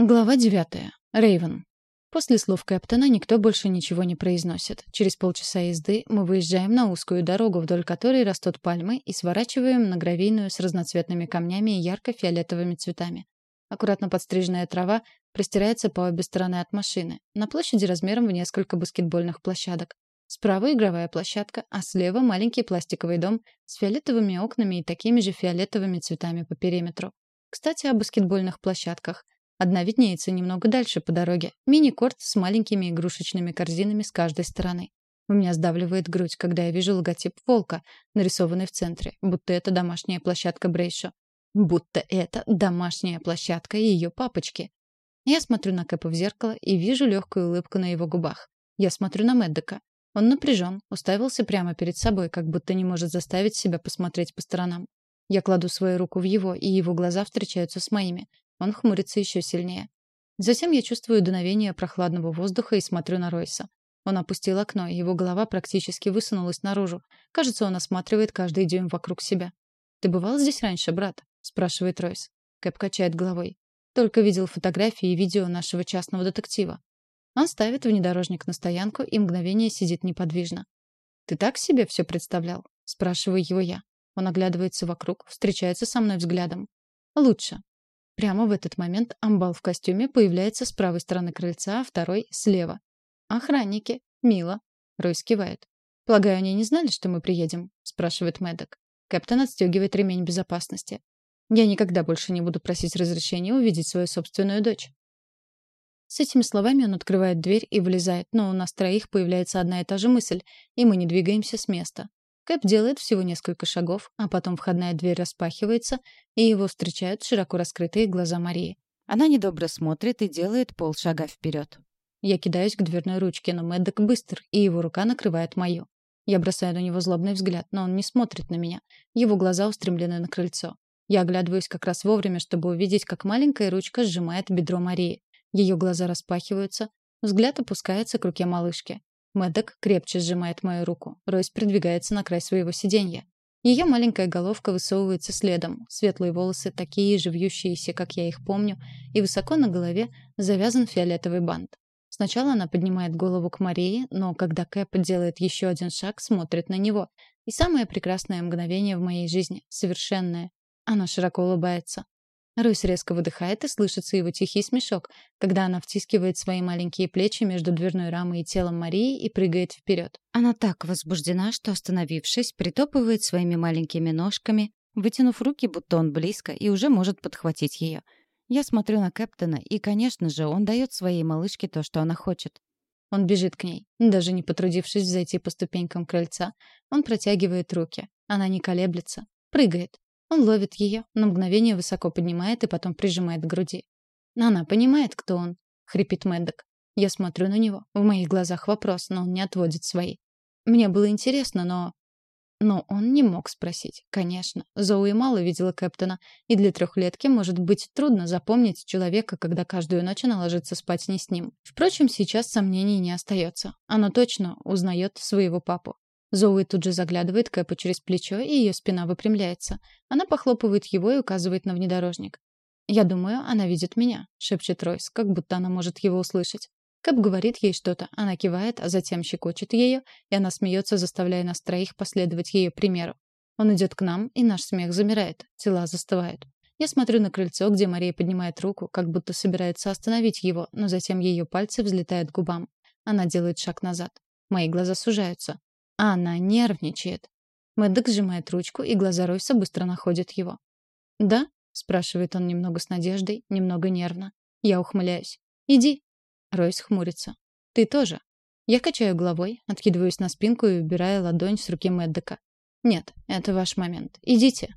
Глава девятая. Рейвен. После слов Кэптона никто больше ничего не произносит. Через полчаса езды мы выезжаем на узкую дорогу, вдоль которой растут пальмы, и сворачиваем на гравийную с разноцветными камнями и ярко-фиолетовыми цветами. Аккуратно подстриженная трава простирается по обе стороны от машины. На площади размером в несколько баскетбольных площадок. Справа игровая площадка, а слева маленький пластиковый дом с фиолетовыми окнами и такими же фиолетовыми цветами по периметру. Кстати, о баскетбольных площадках — Одна виднеется немного дальше по дороге. Мини-корт с маленькими игрушечными корзинами с каждой стороны. У меня сдавливает грудь, когда я вижу логотип волка, нарисованный в центре, будто это домашняя площадка Брейшо. Будто это домашняя площадка ее папочки. Я смотрю на Кэпа в зеркало и вижу легкую улыбку на его губах. Я смотрю на Мэддека. Он напряжен, уставился прямо перед собой, как будто не может заставить себя посмотреть по сторонам. Я кладу свою руку в его, и его глаза встречаются с моими. Он хмурится еще сильнее. Затем я чувствую дуновение прохладного воздуха и смотрю на Ройса. Он опустил окно, и его голова практически высунулась наружу. Кажется, он осматривает каждый дюйм вокруг себя. «Ты бывал здесь раньше, брат?» — спрашивает Ройс. Кэп качает головой. «Только видел фотографии и видео нашего частного детектива». Он ставит внедорожник на стоянку и мгновение сидит неподвижно. «Ты так себе все представлял?» — спрашиваю его я. Он оглядывается вокруг, встречается со мной взглядом. «Лучше. Прямо в этот момент амбал в костюме появляется с правой стороны крыльца, а второй — слева. «Охранники. Мило». Ройс кивает. «Полагаю, они не знали, что мы приедем?» — спрашивает Мэддок. Капитан отстегивает ремень безопасности. «Я никогда больше не буду просить разрешения увидеть свою собственную дочь». С этими словами он открывает дверь и вылезает, но у нас троих появляется одна и та же мысль, и мы не двигаемся с места. Кэп делает всего несколько шагов, а потом входная дверь распахивается, и его встречают широко раскрытые глаза Марии. Она недобро смотрит и делает полшага вперед. Я кидаюсь к дверной ручке, но Мэддок быстр, и его рука накрывает мою. Я бросаю на него злобный взгляд, но он не смотрит на меня. Его глаза устремлены на крыльцо. Я оглядываюсь как раз вовремя, чтобы увидеть, как маленькая ручка сжимает бедро Марии. Ее глаза распахиваются, взгляд опускается к руке малышки. Мэддок крепче сжимает мою руку. Ройс придвигается на край своего сиденья. Ее маленькая головка высовывается следом. Светлые волосы такие же вьющиеся, как я их помню, и высоко на голове завязан фиолетовый бант. Сначала она поднимает голову к Марии, но когда Кэп делает еще один шаг, смотрит на него. И самое прекрасное мгновение в моей жизни — совершенное. Она широко улыбается. Ройс резко выдыхает, и слышится его тихий смешок, когда она втискивает свои маленькие плечи между дверной рамой и телом Марии и прыгает вперед. Она так возбуждена, что, остановившись, притопывает своими маленькими ножками, вытянув руки, будто он близко, и уже может подхватить ее. Я смотрю на Кэптона, и, конечно же, он дает своей малышке то, что она хочет. Он бежит к ней, даже не потрудившись зайти по ступенькам крыльца. Он протягивает руки. Она не колеблется. Прыгает. Он ловит ее, на мгновение высоко поднимает и потом прижимает к груди. «Она понимает, кто он», — хрипит Мэддок. Я смотрю на него. В моих глазах вопрос, но он не отводит свои. Мне было интересно, но... Но он не мог спросить. Конечно, Зоуи мало видела Кэптона, и для трехлетки может быть трудно запомнить человека, когда каждую ночь она ложится спать не с ним. Впрочем, сейчас сомнений не остается. Она точно узнает своего папу. Зоуи тут же заглядывает Кэпу через плечо, и ее спина выпрямляется. Она похлопывает его и указывает на внедорожник. «Я думаю, она видит меня», — шепчет Ройс, как будто она может его услышать. Кэп говорит ей что-то, она кивает, а затем щекочет ее, и она смеется, заставляя нас троих последовать ее примеру. Он идет к нам, и наш смех замирает, тела застывают. Я смотрю на крыльцо, где Мария поднимает руку, как будто собирается остановить его, но затем ее пальцы взлетают к губам. Она делает шаг назад. Мои глаза сужаются. Она нервничает. Мэддок сжимает ручку, и глаза Ройса быстро находят его. «Да?» — спрашивает он немного с надеждой, немного нервно. Я ухмыляюсь. «Иди». Ройс хмурится. «Ты тоже». Я качаю головой, откидываюсь на спинку и убираю ладонь с руки Мэддека. «Нет, это ваш момент. Идите».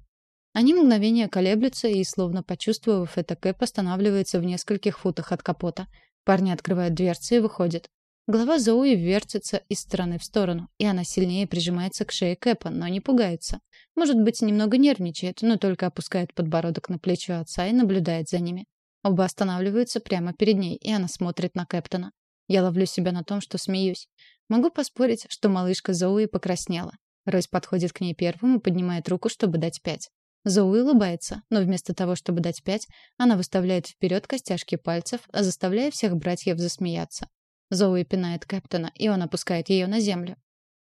Они мгновение колеблются, и, словно почувствовав это, Кэп останавливается в нескольких футах от капота. Парни открывают дверцы и выходят. Голова Зоуи вертится из стороны в сторону, и она сильнее прижимается к шее Кэпа, но не пугается. Может быть, немного нервничает, но только опускает подбородок на плечо отца и наблюдает за ними. Оба останавливаются прямо перед ней, и она смотрит на Кэптона. Я ловлю себя на том, что смеюсь. Могу поспорить, что малышка Зоуи покраснела. Ройс подходит к ней первым и поднимает руку, чтобы дать пять. Зоуи улыбается, но вместо того, чтобы дать пять, она выставляет вперед костяшки пальцев, заставляя всех братьев засмеяться. Зоуи пинает Кэптона, и он опускает ее на землю.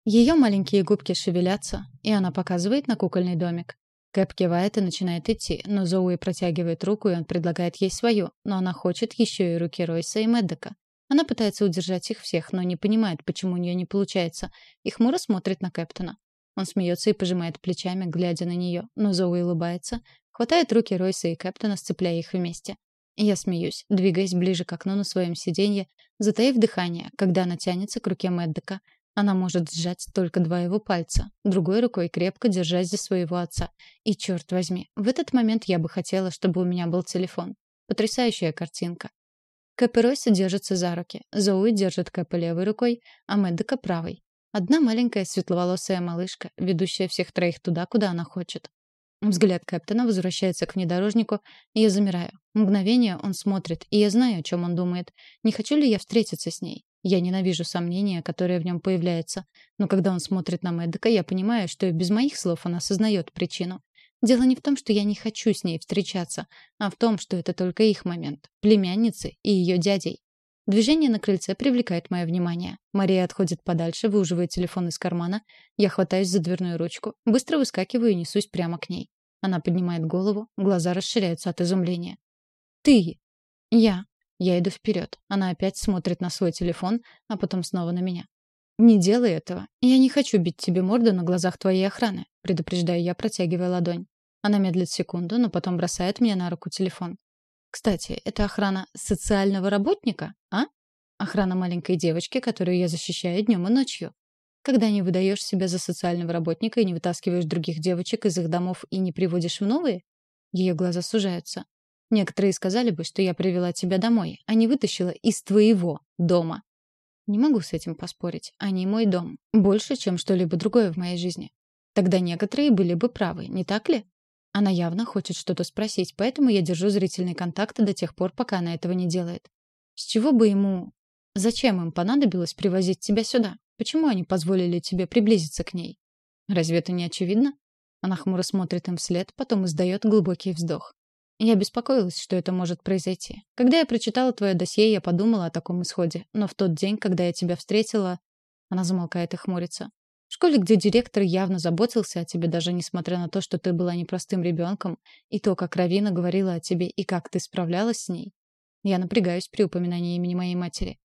Ее маленькие губки шевелятся, и она показывает на кукольный домик. Кэп кивает и начинает идти, но Зоуи протягивает руку, и он предлагает ей свою, но она хочет еще и руки Ройса и Мэддека. Она пытается удержать их всех, но не понимает, почему у нее не получается, и хмуро смотрит на Кэптона. Он смеется и пожимает плечами, глядя на нее, но Зоуи улыбается, хватает руки Ройса и Кэптона, сцепляя их вместе. Я смеюсь, двигаясь ближе к окну на своем сиденье, затаив дыхание, когда она тянется к руке Мэддека. Она может сжать только два его пальца, другой рукой крепко держась за своего отца. И черт возьми, в этот момент я бы хотела, чтобы у меня был телефон. Потрясающая картинка. Кэп держатся за руки. Зоуи держит Кэпа левой рукой, а Мэддека правой. Одна маленькая светловолосая малышка, ведущая всех троих туда, куда она хочет. Взгляд Кэптона возвращается к внедорожнику, и я замираю. Мгновение он смотрит, и я знаю, о чем он думает. Не хочу ли я встретиться с ней? Я ненавижу сомнения, которое в нем появляется. Но когда он смотрит на Мэддека, я понимаю, что и без моих слов он осознает причину. Дело не в том, что я не хочу с ней встречаться, а в том, что это только их момент. Племянницы и ее дядей. Движение на крыльце привлекает мое внимание. Мария отходит подальше, выуживает телефон из кармана. Я хватаюсь за дверную ручку, быстро выскакиваю и несусь прямо к ней. Она поднимает голову, глаза расширяются от изумления. «Ты!» «Я!» Я иду вперед. Она опять смотрит на свой телефон, а потом снова на меня. «Не делай этого. Я не хочу бить тебе морду на глазах твоей охраны», предупреждаю я, протягивая ладонь. Она медлит секунду, но потом бросает мне на руку телефон. Кстати, это охрана социального работника, а? Охрана маленькой девочки, которую я защищаю днем и ночью. Когда не выдаешь себя за социального работника и не вытаскиваешь других девочек из их домов и не приводишь в новые, ее глаза сужаются. Некоторые сказали бы, что я привела тебя домой, а не вытащила из твоего дома. Не могу с этим поспорить. Они мой дом. Больше, чем что-либо другое в моей жизни. Тогда некоторые были бы правы, не так ли? Она явно хочет что-то спросить, поэтому я держу зрительный контакт до тех пор, пока она этого не делает. С чего бы ему... Зачем им понадобилось привозить тебя сюда? Почему они позволили тебе приблизиться к ней? Разве это не очевидно? Она хмуро смотрит им вслед, потом издает глубокий вздох. Я беспокоилась, что это может произойти. Когда я прочитала твое досье, я подумала о таком исходе. Но в тот день, когда я тебя встретила... Она замолкает и хмурится. В школе, где директор явно заботился о тебе, даже несмотря на то, что ты была непростым ребенком, и то, как Равина говорила о тебе и как ты справлялась с ней. Я напрягаюсь при упоминании имени моей матери.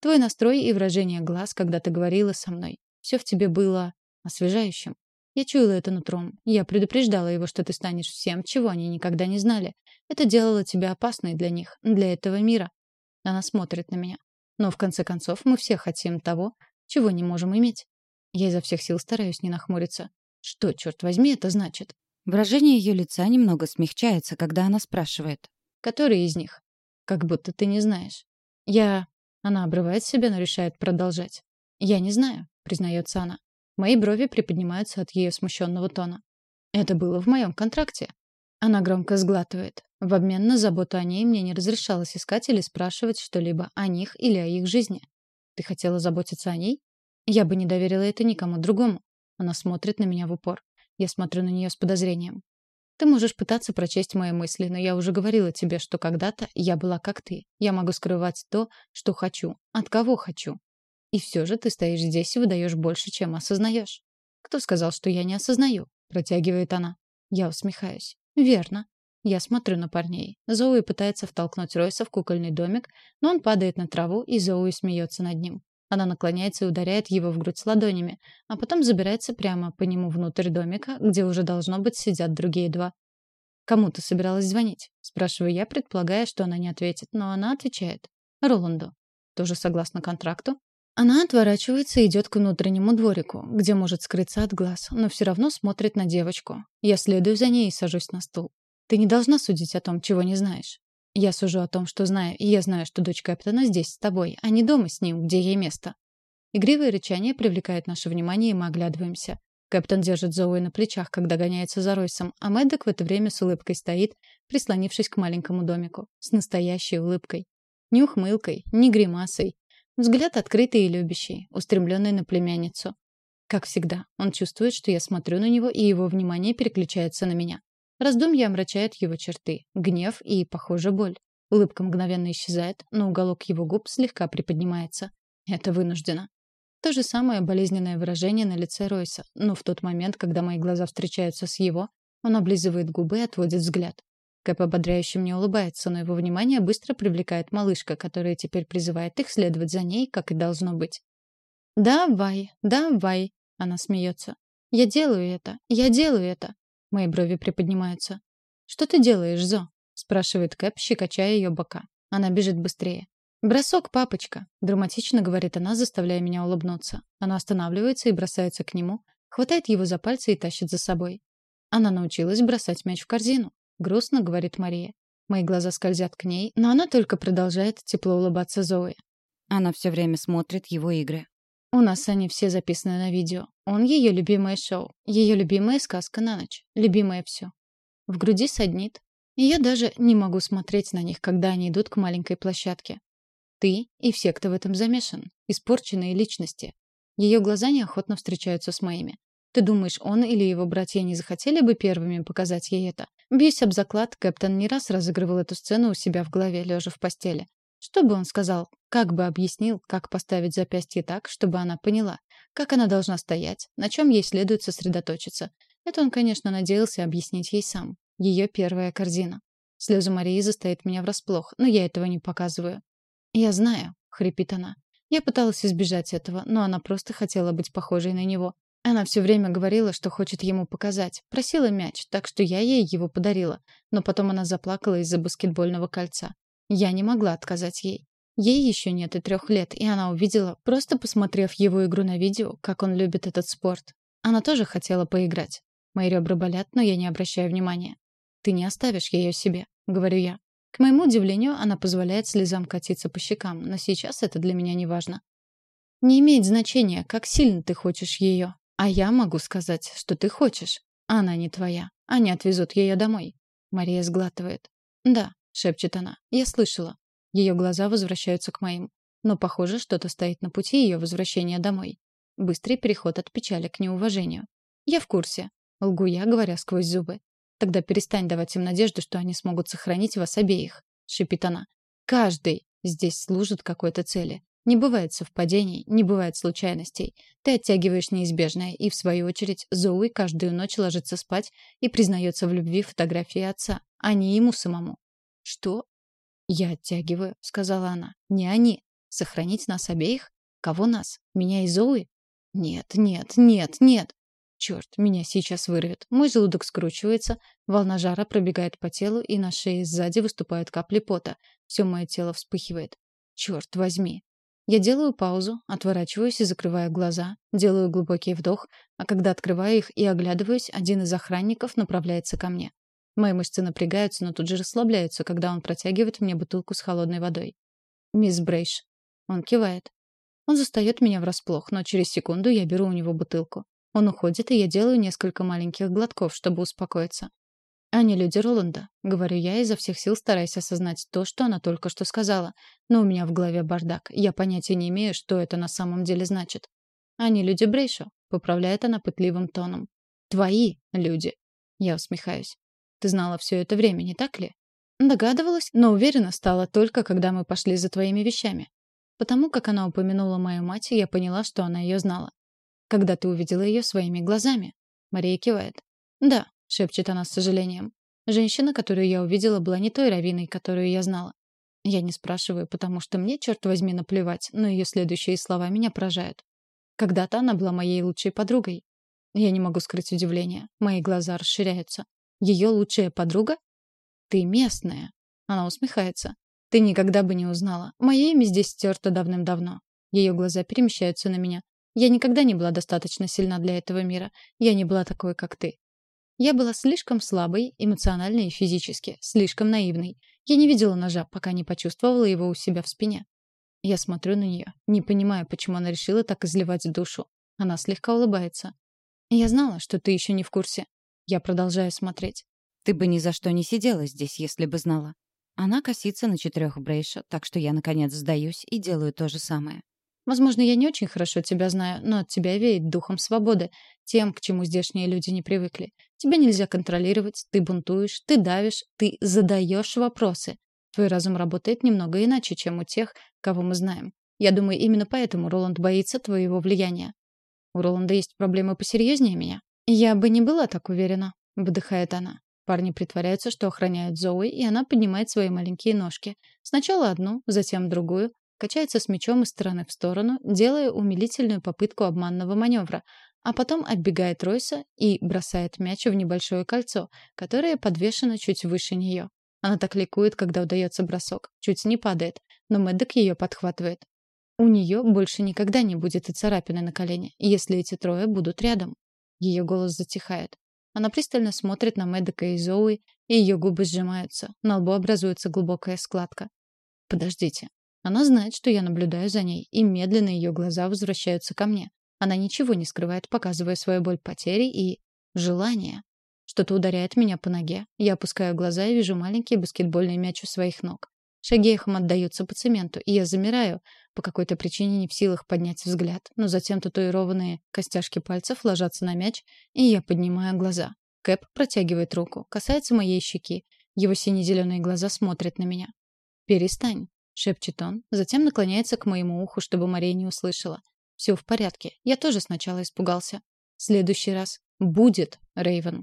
Твой настрой и выражение глаз, когда ты говорила со мной, все в тебе было освежающим. Я чуяла это нутром. Я предупреждала его, что ты станешь всем, чего они никогда не знали. Это делало тебя опасной для них, для этого мира. Она смотрит на меня. Но в конце концов мы все хотим того, чего не можем иметь. Я изо всех сил стараюсь не нахмуриться. Что, черт возьми, это значит? Выражение ее лица немного смягчается, когда она спрашивает. Который из них? Как будто ты не знаешь. Я... Она обрывает себя, но решает продолжать. Я не знаю, признается она. Мои брови приподнимаются от ее смущенного тона. Это было в моем контракте. Она громко сглатывает. В обмен на заботу о ней мне не разрешалось искать или спрашивать что-либо о них или о их жизни. Ты хотела заботиться о ней? Я бы не доверила это никому другому. Она смотрит на меня в упор. Я смотрю на нее с подозрением. Ты можешь пытаться прочесть мои мысли, но я уже говорила тебе, что когда-то я была как ты. Я могу скрывать то, что хочу, от кого хочу. И все же ты стоишь здесь и выдаешь больше, чем осознаешь. Кто сказал, что я не осознаю? Протягивает она. Я усмехаюсь. Верно. Я смотрю на парней. Зоуи пытается втолкнуть Ройса в кукольный домик, но он падает на траву, и Зоуи смеется над ним. Она наклоняется и ударяет его в грудь ладонями, а потом забирается прямо по нему внутрь домика, где уже должно быть сидят другие два. «Кому ты собиралась звонить?» Спрашиваю я, предполагая, что она не ответит, но она отвечает. «Роланду». «Тоже согласно контракту?» Она отворачивается и идет к внутреннему дворику, где может скрыться от глаз, но все равно смотрит на девочку. Я следую за ней и сажусь на стул. «Ты не должна судить о том, чего не знаешь. Я сужу о том, что знаю, и я знаю, что дочь капитана здесь с тобой, а не дома с ним, где ей место. Игривое рычание привлекает наше внимание, и мы оглядываемся. Капитан держит Зоуи на плечах, когда гоняется за Ройсом, а Мэддок в это время с улыбкой стоит, прислонившись к маленькому домику. С настоящей улыбкой. Ни ухмылкой, ни гримасой. Взгляд открытый и любящий, устремленный на племянницу. Как всегда, он чувствует, что я смотрю на него, и его внимание переключается на меня. Раздумья омрачают его черты, гнев и, похоже, боль. Улыбка мгновенно исчезает, но уголок его губ слегка приподнимается. Это вынуждено. То же самое болезненное выражение на лице Ройса, но в тот момент, когда мои глаза встречаются с его, он облизывает губы и отводит взгляд. Кэп ободряюще мне улыбается, но его внимание быстро привлекает малышка, которая теперь призывает их следовать за ней, как и должно быть. «Давай, давай!» — она смеется. «Я делаю это, я делаю это!» Мои брови приподнимаются. «Что ты делаешь, Зо?» — спрашивает Кэп, щекочая ее бока. Она бежит быстрее. «Бросок, папочка!» — драматично говорит она, заставляя меня улыбнуться. Она останавливается и бросается к нему, хватает его за пальцы и тащит за собой. Она научилась бросать мяч в корзину. Грустно, говорит Мария. Мои глаза скользят к ней, но она только продолжает тепло улыбаться Зои. Она все время смотрит его игры. У нас они все записаны на видео. Он ее любимое шоу, ее любимая сказка на ночь, любимое все. В груди саднит, и я даже не могу смотреть на них, когда они идут к маленькой площадке. Ты и все, кто в этом замешан, испорченные личности. Ее глаза неохотно встречаются с моими. Ты думаешь, он или его братья не захотели бы первыми показать ей это? Бьюсь об заклад, Кэптон не раз разыгрывал эту сцену у себя в голове, лежа в постели. Что бы он сказал? Как бы объяснил, как поставить запястье так, чтобы она поняла? Как она должна стоять? На чем ей следует сосредоточиться? Это он, конечно, надеялся объяснить ей сам. Ее первая корзина. Слезы Марии застоят меня врасплох, но я этого не показываю. «Я знаю», — хрипит она. Я пыталась избежать этого, но она просто хотела быть похожей на него. Она все время говорила, что хочет ему показать. Просила мяч, так что я ей его подарила. Но потом она заплакала из-за баскетбольного кольца. Я не могла отказать ей. Ей еще нет и трех лет, и она увидела, просто посмотрев его игру на видео, как он любит этот спорт. Она тоже хотела поиграть. Мои ребра болят, но я не обращаю внимания. «Ты не оставишь ее себе», — говорю я. К моему удивлению, она позволяет слезам катиться по щекам, но сейчас это для меня не важно. Не имеет значения, как сильно ты хочешь ее. А я могу сказать, что ты хочешь. Она не твоя. Они отвезут ее домой. Мария сглатывает. Да, шепчет она. Я слышала. Ее глаза возвращаются к моим. Но, похоже, что-то стоит на пути ее возвращения домой. Быстрый переход от печали к неуважению. Я в курсе. Лгу я, говоря сквозь зубы. Тогда перестань давать им надежду, что они смогут сохранить вас обеих, шипит она. Каждый здесь служит какой-то цели. Не бывает совпадений, не бывает случайностей. Ты оттягиваешь неизбежное, и, в свою очередь, Зоуи каждую ночь ложится спать и признается в любви фотографии отца, а не ему самому. «Что?» «Я оттягиваю», — сказала она. «Не они. Сохранить нас обеих? Кого нас? Меня и Зоуи?» «Нет, нет, нет, нет!» Черт, меня сейчас вырвет. Мой желудок скручивается, волна жара пробегает по телу, и на шее сзади выступают капли пота. Все мое тело вспыхивает. Черт возьми. Я делаю паузу, отворачиваюсь и закрываю глаза, делаю глубокий вдох, а когда открываю их и оглядываюсь, один из охранников направляется ко мне. Мои мышцы напрягаются, но тут же расслабляются, когда он протягивает мне бутылку с холодной водой. «Мисс Брейш». Он кивает. Он застаёт меня врасплох, но через секунду я беру у него бутылку. Он уходит, и я делаю несколько маленьких глотков, чтобы успокоиться. «Они люди Роланда», — говорю я, изо всех сил стараясь осознать то, что она только что сказала. Но у меня в голове бардак. Я понятия не имею, что это на самом деле значит. «Они люди Брейшо», — поправляет она пытливым тоном. «Твои люди». Я усмехаюсь. «Ты знала все это время, не так ли?» Догадывалась, но уверена стала только, когда мы пошли за твоими вещами. Потому как она упомянула мою мать, я поняла, что она ее знала. Когда ты увидела ее своими глазами. Мария кивает. Да, — шепчет она с сожалением. Женщина, которую я увидела, была не той Равиной, которую я знала. Я не спрашиваю, потому что мне, черт возьми, наплевать, но ее следующие слова меня поражают. Когда-то она была моей лучшей подругой. Я не могу скрыть удивление. Мои глаза расширяются. Ее лучшая подруга? Ты местная. Она усмехается. Ты никогда бы не узнала. Мое имя здесь стерто давным-давно. Ее глаза перемещаются на меня. Я никогда не была достаточно сильна для этого мира. Я не была такой, как ты. Я была слишком слабой, эмоционально и физически, слишком наивной. Я не видела ножа, пока не почувствовала его у себя в спине. Я смотрю на нее, не понимая, почему она решила так изливать душу. Она слегка улыбается. Я знала, что ты еще не в курсе. Я продолжаю смотреть. Ты бы ни за что не сидела здесь, если бы знала. Она косится на четырех Брейша, так что я, наконец, сдаюсь и делаю то же самое. Возможно, я не очень хорошо тебя знаю, но от тебя веет духом свободы, тем, к чему здешние люди не привыкли. Тебя нельзя контролировать, ты бунтуешь, ты давишь, ты задаешь вопросы. Твой разум работает немного иначе, чем у тех, кого мы знаем. Я думаю, именно поэтому Роланд боится твоего влияния. У Роланда есть проблемы посерьезнее меня. Я бы не была так уверена, выдыхает она. Парни притворяются, что охраняют Зои, и она поднимает свои маленькие ножки. Сначала одну, затем другую, качается с мечом из стороны в сторону, делая умилительную попытку обманного маневра, а потом оббегает Ройса и бросает мяч в небольшое кольцо, которое подвешено чуть выше нее. Она так ликует, когда удается бросок, чуть не падает, но Мэддок ее подхватывает. У нее больше никогда не будет и царапины на колене, если эти трое будут рядом. Ее голос затихает. Она пристально смотрит на Мэддока и Зоуи, и ее губы сжимаются, на лбу образуется глубокая складка. Подождите. Она знает, что я наблюдаю за ней, и медленно ее глаза возвращаются ко мне. Она ничего не скрывает, показывая свою боль потери и желание. Что-то ударяет меня по ноге. Я опускаю глаза и вижу маленький баскетбольный мяч у своих ног. Шаги эхом отдаются по цементу, и я замираю, по какой-то причине не в силах поднять взгляд. Но затем татуированные костяшки пальцев ложатся на мяч, и я поднимаю глаза. Кэп протягивает руку, касается моей щеки. Его сине-зеленые глаза смотрят на меня. «Перестань», шепчет он, затем наклоняется к моему уху, чтобы Мария не услышала. Все в порядке. Я тоже сначала испугался. Следующий раз будет, Рейвен.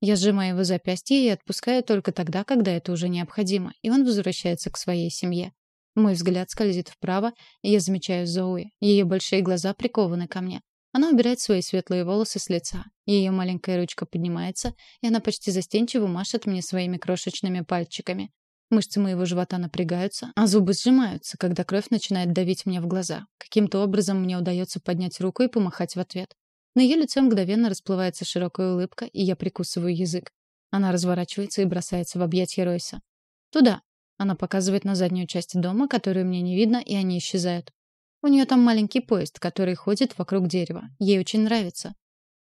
Я сжимаю его запястье и отпускаю только тогда, когда это уже необходимо, и он возвращается к своей семье. Мой взгляд скользит вправо, и я замечаю Зоуи. Ее большие глаза прикованы ко мне. Она убирает свои светлые волосы с лица. Ее маленькая ручка поднимается, и она почти застенчиво машет мне своими крошечными пальчиками. Мышцы моего живота напрягаются, а зубы сжимаются, когда кровь начинает давить мне в глаза. Каким-то образом мне удается поднять руку и помахать в ответ. На ее лице мгновенно расплывается широкая улыбка, и я прикусываю язык. Она разворачивается и бросается в объятия Ройса. «Туда!» Она показывает на заднюю часть дома, которую мне не видно, и они исчезают. У нее там маленький поезд, который ходит вокруг дерева. Ей очень нравится.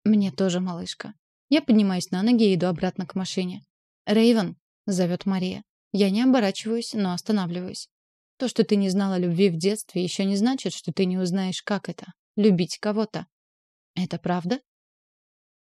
Мне тоже, малышка. Я поднимаюсь на ноги и иду обратно к машине. «Рейвен!» — зовет Мария. Я не оборачиваюсь, но останавливаюсь. То, что ты не знала любви в детстве, еще не значит, что ты не узнаешь, как это — любить кого-то. Это правда?